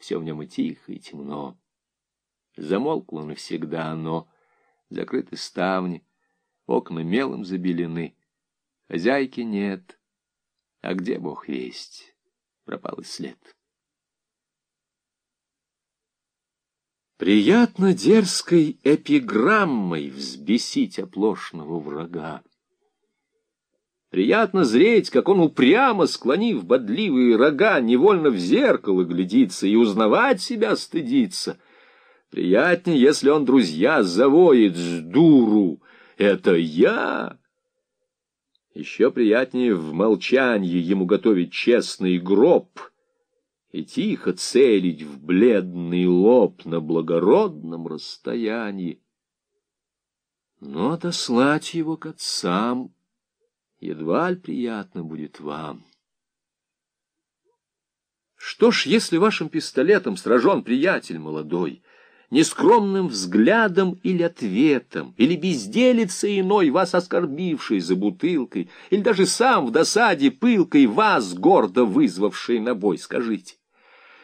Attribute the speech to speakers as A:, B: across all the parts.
A: все в нем и тихо, и темно. Замолкло навсегда оно, закрыты ставни, окна мелом забелены, хозяйки нет, а где бог весть, пропал и след. Приятно дерзкой эпиграммой взбесить оплошного врага. Приятно зреть, как он упрямо, склонив бодливые рога, невольно в зеркало глядится и узнавать себя стыдится. Приятнее, если он, друзья, завоет с дуру. Это я! Еще приятнее в молчании ему готовить честный гроб — и тихо целить в бледный лоб на благородном расстоянии. Но отослать его к отцам едва ли приятно будет вам. Что ж, если вашим пистолетом сражен приятель молодой, нескромным взглядом или ответом, или безделицей иной, вас оскорбивший за бутылкой, или даже сам в досаде пылкой вас гордо вызвавший на бой, скажите,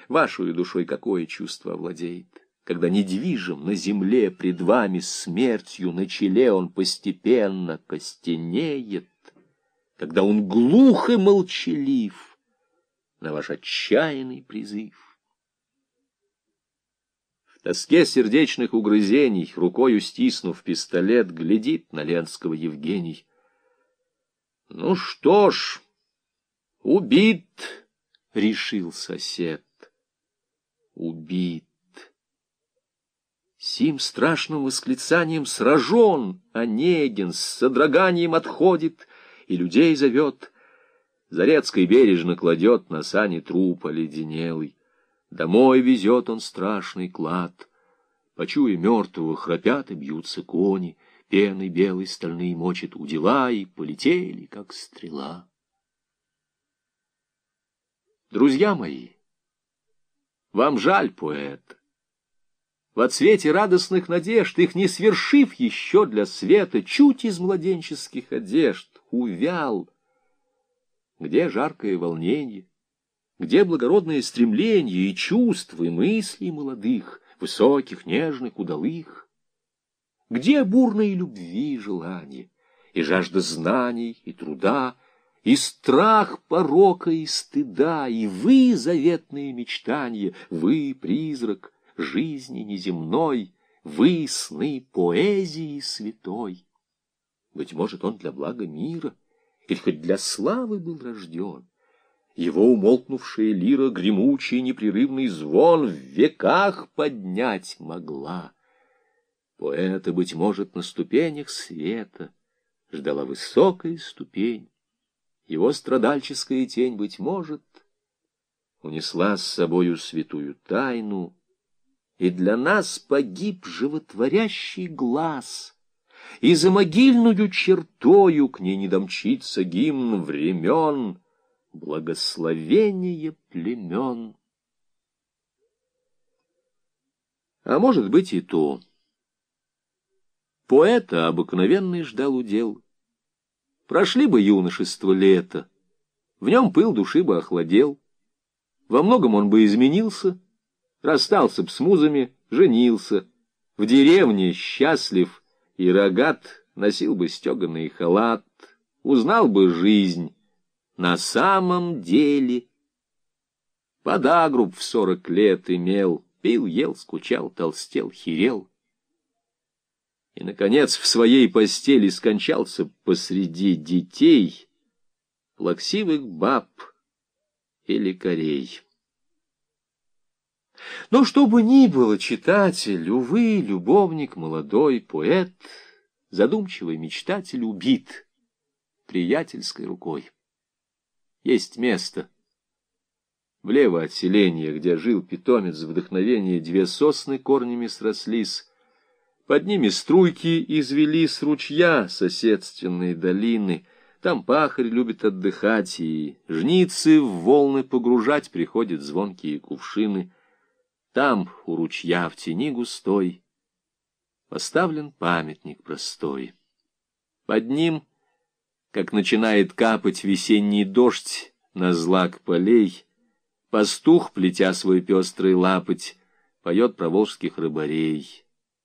A: Вашей душой какое чувство овладеет? Когда недвижим на земле пред вами смертью на челе он постепенно костенеет, когда он глух и молчалив на ваш отчаянный призыв. В тоске сердечных угрызений, рукою стиснув пистолет, глядит на Ленского Евгений. Ну что ж, убит, решил сосед убит. Сим страшным восклицанием сражен Онегин, с содроганием отходит и людей зовет. Зарецкой бережно кладет на сани труп оледенелый. Домой везет он страшный клад. Почуя мертвого, храпят и бьются кони, Пеной белой стальные мочит удила, И полетели, как стрела. Друзья мои, вам жаль поэта. В отсвете радостных надежд, их не свершив еще для света, чуть из младенческих одежд, увял. Где жаркое волнение, где благородное стремление и чувства, и мысли молодых, высоких, нежных, удалых? Где бурные любви и желания, и жажда знаний, и труда, и страх порока и стыда, и вы, заветные мечтания, вы, призрак жизни неземной, вы, сны поэзии святой. Быть может, он для блага мира, или хоть для славы был рожден. Его умолкнувшая лира гремучий непрерывный звон в веках поднять могла. Поэта, быть может, на ступенях света ждала высокая ступень, его страдальческая тень, быть может, унесла с собою святую тайну, и для нас погиб животворящий глаз, и за могильную чертою к ней не домчится гимн времен, благословение племен. А может быть и то. Поэта обыкновенный ждал удел — Прошли бы юношество лето, в нем пыл души бы охладел. Во многом он бы изменился, расстался б с музами, женился. В деревне счастлив и рогат носил бы стеганый халат, узнал бы жизнь на самом деле. Подагруб в сорок лет имел, пил, ел, скучал, толстел, херел и, наконец, в своей постели скончался посреди детей, плаксивых баб и лекарей. Но что бы ни было, читатель, увы, любовник, молодой поэт, задумчивый мечтатель убит приятельской рукой. Есть место влево от селения, где жил питомец вдохновения, две сосны корнями срослись, под ними струйки извели с ручья соседственные долины. Там пахарь любит отдыхать, и жницы в волны погружать приходят звонкие кувшины. Там, у ручья в тени густой, поставлен памятник простой. Под ним, как начинает капать весенний дождь на злак полей, Пастух, плетя свой пестрый лапоть, поет про волжских рыбарей.